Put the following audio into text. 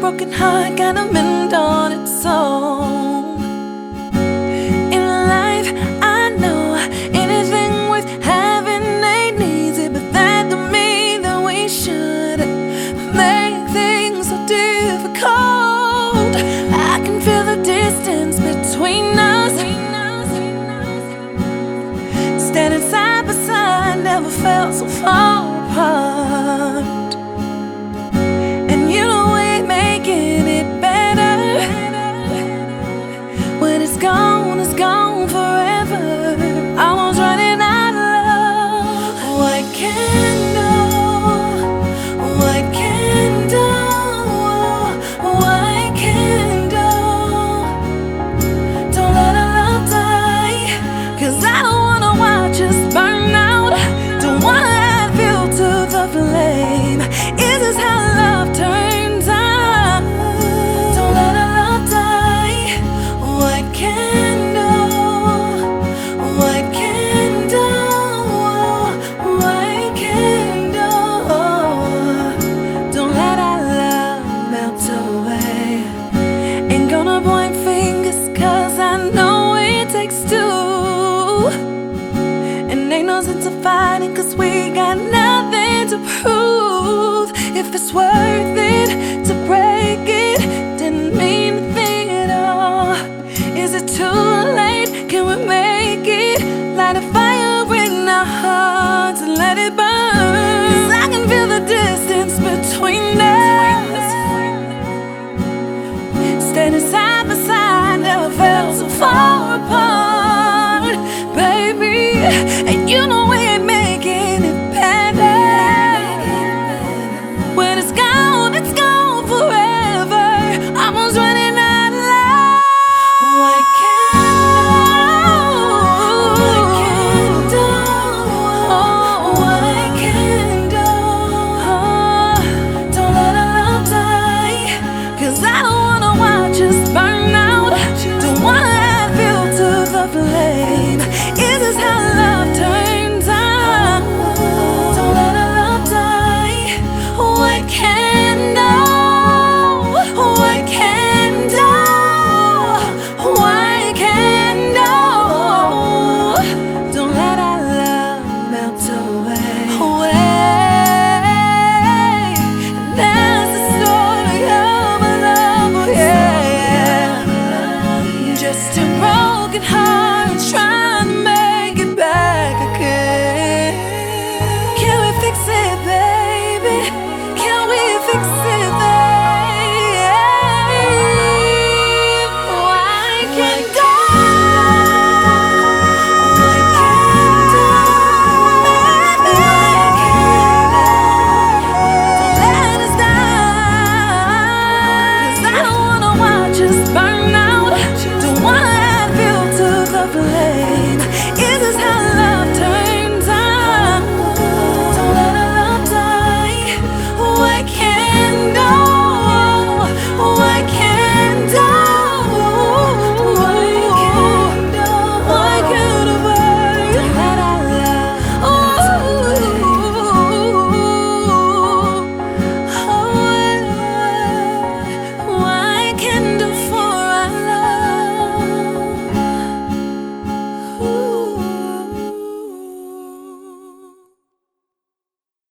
broken heart got a mend on its own. In life, I know anything worth having ain't easy, but that don't mean that we should make things so difficult. I can feel the distance between us. Fighting cause we got nothing to prove. If it's worth it to break it, didn't mean a thing at all. Is it too late? Can we make it? Light a fire in our hearts and let it burn.